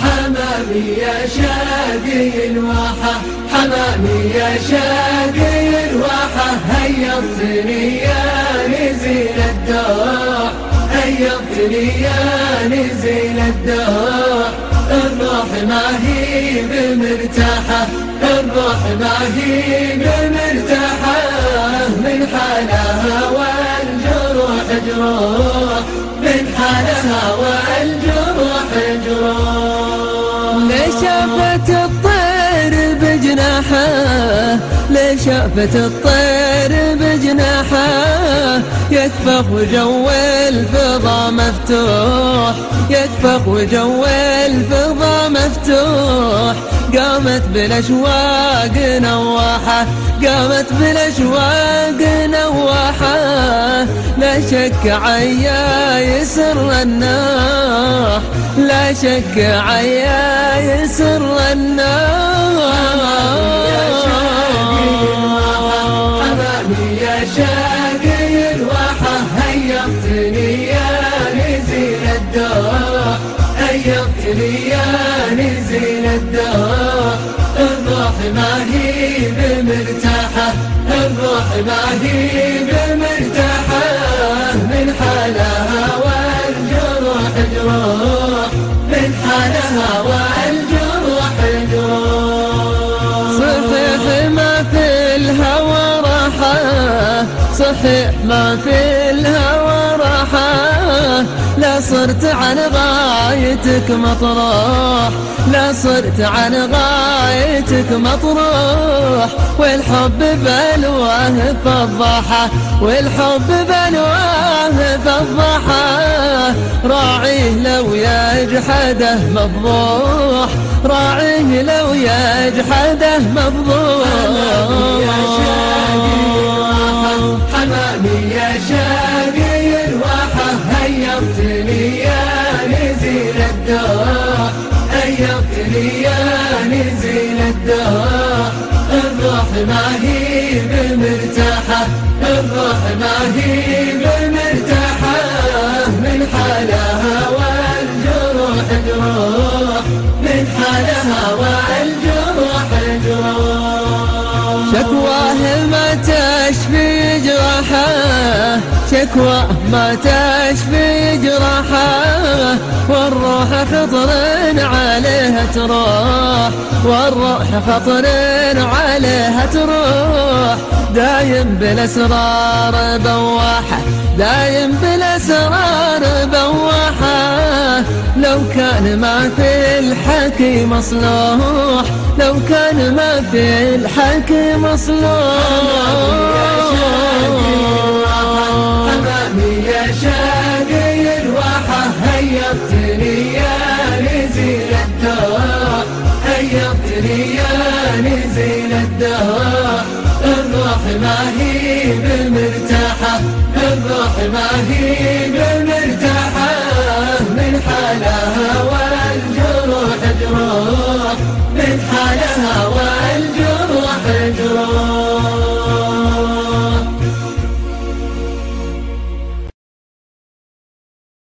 حمامي يا شاقي الواحة حمامي يا شاقي الواحة هيضتني يا نزيل الدوح هيضتني يا نزيل الدوح. الروح ما هي بمرتاحة الروح ما هي بمرتاحة من حالها والجروح جروح من حالها والجروح لشافت الطير بجناحه الطير بجناحه. يكفخ وجو الفضا مفتوح يكفخ وجو الفضا مفتوح. قامت بالأشواق نواحة قامت بالأشواق نواحة. لا شك عيا يسر الناح لا شك عيا يسر الناح. الواحة يا نزيل الدوح هيضتني يا نزيل الدوح الروح ما هي بمرتاحة الروح ما هي بمرتاحة. من حالها والجروح جروح من حالها والجروح صحيح ما في الهوى راحة. لا صرت عن غايتك مطروح. لا صرت عن غايتك مطروح. والحب بلواه فضحة والحب بلواه فضحة راعيه لو يجحده مفضوح. راعيه لو يجحده مفضوح. الروح ما هي بمرتاحة الروح ما هي بمرتاحة من حالها والجروح جروح من حالها والجروح جروح شكواه تشفي شكواه ما تشفي جراحه والروح خطر عليها تروح والروح خطر عليها تروح. دايم بالأسرار بواحة دايم بالأسرار بواحة. لو كان ما في الحكي مصلوح لو كان ما في الحكي مصلوح. يا نزيل الدوح الروح ما هي بمرتاحة الروح ما هي